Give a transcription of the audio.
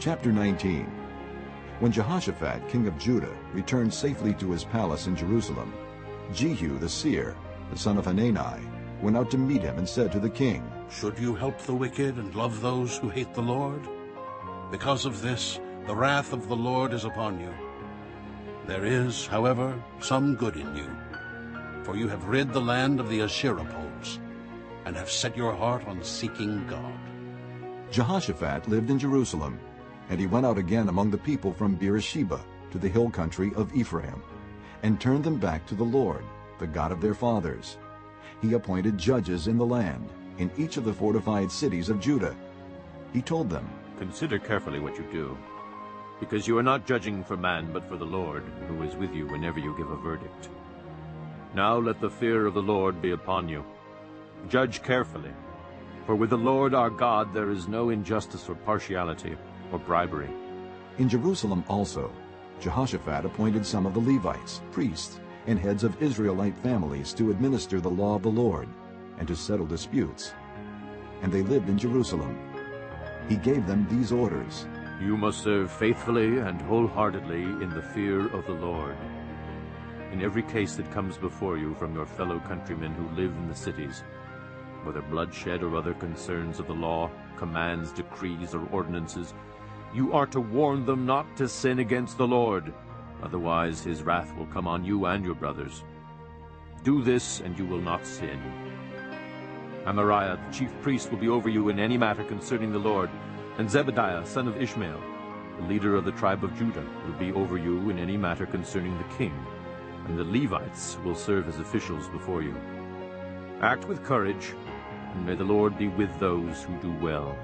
Chapter 19 When Jehoshaphat, king of Judah, returned safely to his palace in Jerusalem, Jehu the seer, the son of Hanani, went out to meet him and said to the king, Should you help the wicked and love those who hate the Lord? Because of this, the wrath of the Lord is upon you. There is, however, some good in you, for you have rid the land of the Asherah poles, and have set your heart on seeking God. Jehoshaphat lived in Jerusalem, and he went out again among the people from Beersheba to the hill country of Ephraim, and turned them back to the Lord, the God of their fathers. He appointed judges in the land, in each of the fortified cities of Judah. He told them, Consider carefully what you do, because you are not judging for man but for the Lord, who is with you whenever you give a verdict. Now let the fear of the Lord be upon you. Judge carefully, for with the Lord our God there is no injustice or partiality or bribery. In Jerusalem also, Jehoshaphat appointed some of the Levites, priests, and heads of Israelite families to administer the law of the Lord and to settle disputes. And they lived in Jerusalem. He gave them these orders. You must serve faithfully and wholeheartedly in the fear of the Lord. In every case that comes before you from your fellow countrymen who live in the cities, whether bloodshed or other concerns of the law, commands, decrees, or ordinances, you are to warn them not to sin against the Lord, otherwise his wrath will come on you and your brothers. Do this, and you will not sin. Amariah, the chief priest, will be over you in any matter concerning the Lord, and Zebadiah, son of Ishmael, the leader of the tribe of Judah, will be over you in any matter concerning the king, and the Levites will serve as officials before you. Act with courage, and may the Lord be with those who do well.